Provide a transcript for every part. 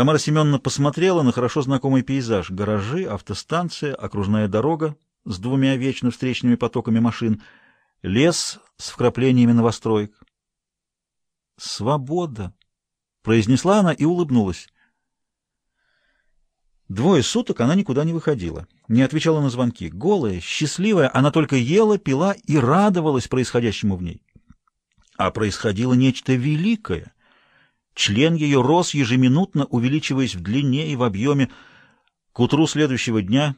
Тамара Семеновна посмотрела на хорошо знакомый пейзаж. Гаражи, автостанция, окружная дорога с двумя вечно встречными потоками машин, лес с вкраплениями новостроек. «Свобода!» — произнесла она и улыбнулась. Двое суток она никуда не выходила, не отвечала на звонки. Голая, счастливая, она только ела, пила и радовалась происходящему в ней. А происходило нечто великое — Член ее рос ежеминутно, увеличиваясь в длине и в объеме. К утру следующего дня,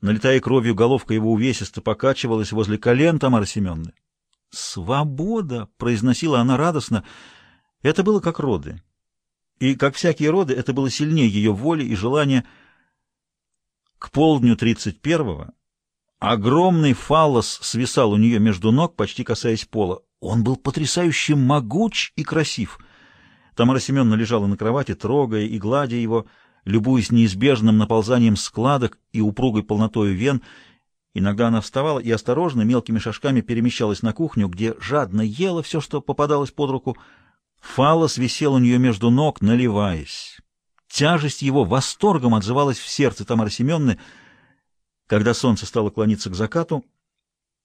налетая кровью, головка его увесисто покачивалась возле колен Тамары Семеновны. «Свобода!» — произносила она радостно. Это было как роды. И, как всякие роды, это было сильнее ее воли и желания. К полдню тридцать первого огромный фаллос свисал у нее между ног, почти касаясь пола. Он был потрясающе могуч и красив — Тамара Семеновна лежала на кровати, трогая и гладя его, любуясь неизбежным наползанием складок и упругой полнотою вен. Иногда она вставала и осторожно, мелкими шажками перемещалась на кухню, где жадно ела все, что попадалось под руку. Фалос висел у нее между ног, наливаясь. Тяжесть его восторгом отзывалась в сердце Тамары Семеновны. Когда солнце стало клониться к закату,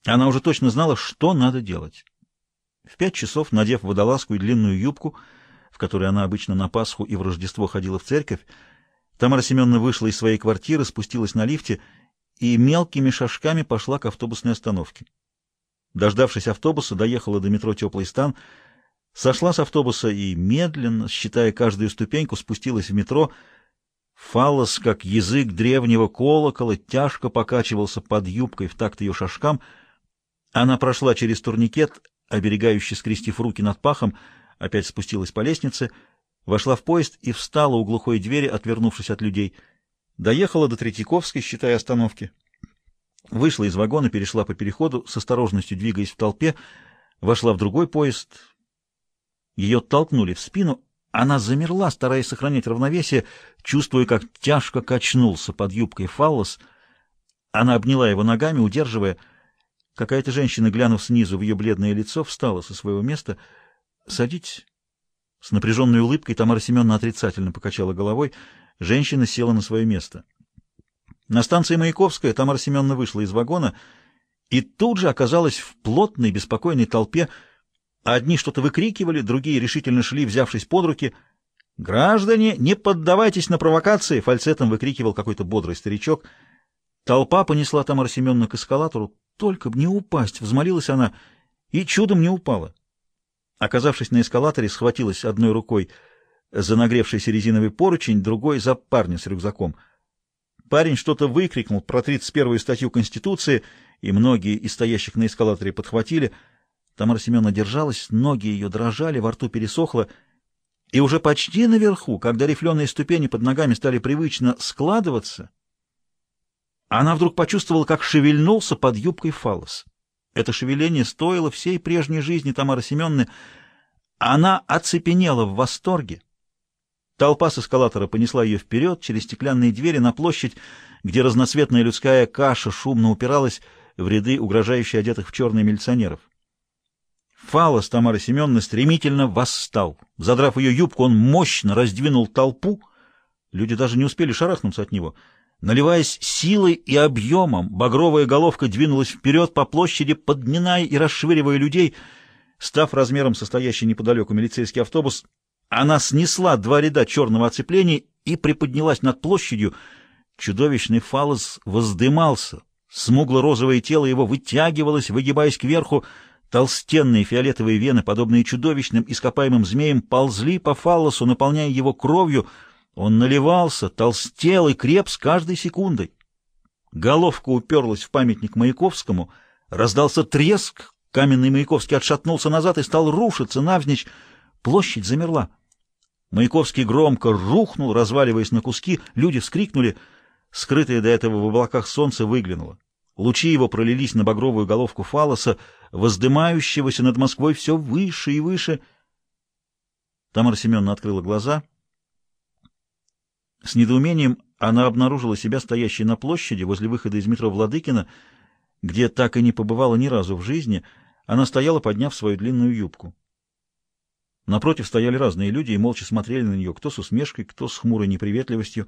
она уже точно знала, что надо делать. В пять часов, надев водолазку и длинную юбку, в которой она обычно на Пасху и в Рождество ходила в церковь, Тамара Семеновна вышла из своей квартиры, спустилась на лифте и мелкими шажками пошла к автобусной остановке. Дождавшись автобуса, доехала до метро «Теплый стан», сошла с автобуса и, медленно, считая каждую ступеньку, спустилась в метро. Фалос, как язык древнего колокола, тяжко покачивался под юбкой в такт ее шажкам. Она прошла через турникет, оберегающий, скрестив руки над пахом, опять спустилась по лестнице, вошла в поезд и встала у глухой двери, отвернувшись от людей. Доехала до Третьяковской, считая остановки. Вышла из вагона, перешла по переходу, с осторожностью двигаясь в толпе, вошла в другой поезд. Ее толкнули в спину, она замерла, стараясь сохранять равновесие, чувствуя, как тяжко качнулся под юбкой фаллос. Она обняла его ногами, удерживая. Какая-то женщина, глянув снизу в ее бледное лицо, встала со своего места — «Садитесь». С напряженной улыбкой Тамара Семеновна отрицательно покачала головой. Женщина села на свое место. На станции Маяковская Тамара Семеновна вышла из вагона и тут же оказалась в плотной, беспокойной толпе. Одни что-то выкрикивали, другие решительно шли, взявшись под руки. «Граждане, не поддавайтесь на провокации!» — фальцетом выкрикивал какой-то бодрый старичок. Толпа понесла Тамара Семеновна к эскалатору. «Только б не упасть!» — взмолилась она, и чудом не упала. Оказавшись на эскалаторе, схватилась одной рукой за нагревшийся резиновый поручень, другой — за парня с рюкзаком. Парень что-то выкрикнул про 31-ю статью Конституции, и многие из стоящих на эскалаторе подхватили. Тамара Семеновна держалась, ноги ее дрожали, во рту пересохло, и уже почти наверху, когда рифленые ступени под ногами стали привычно складываться, она вдруг почувствовала, как шевельнулся под юбкой фалос. Это шевеление стоило всей прежней жизни Тамары Семеновны. Она оцепенела в восторге. Толпа с эскалатора понесла ее вперед, через стеклянные двери на площадь, где разноцветная людская каша шумно упиралась в ряды угрожающе одетых в черные милиционеров. Фалос Тамары Семеновны стремительно восстал. Задрав ее юбку, он мощно раздвинул толпу. Люди даже не успели шарахнуться от него — Наливаясь силой и объемом, багровая головка двинулась вперед по площади, подминая и расшвыривая людей. Став размером состоящий неподалеку милицейский автобус, она снесла два ряда черного оцепления и приподнялась над площадью. Чудовищный фалос воздымался. Смугло-розовое тело его вытягивалось, выгибаясь кверху. Толстенные фиолетовые вены, подобные чудовищным ископаемым змеям, ползли по фаллосу, наполняя его кровью — он наливался, толстел и креп с каждой секундой. Головка уперлась в памятник Маяковскому, раздался треск, каменный Маяковский отшатнулся назад и стал рушиться навзничь. Площадь замерла. Маяковский громко рухнул, разваливаясь на куски, люди вскрикнули. Скрытое до этого в облаках солнце выглянуло. Лучи его пролились на багровую головку фалоса, воздымающегося над Москвой все выше и выше. Тамара Семеновна открыла глаза — с недоумением она обнаружила себя стоящей на площади возле выхода из метро Владыкина, где так и не побывала ни разу в жизни. Она стояла, подняв свою длинную юбку. Напротив стояли разные люди и молча смотрели на нее, кто с усмешкой, кто с хмурой неприветливостью.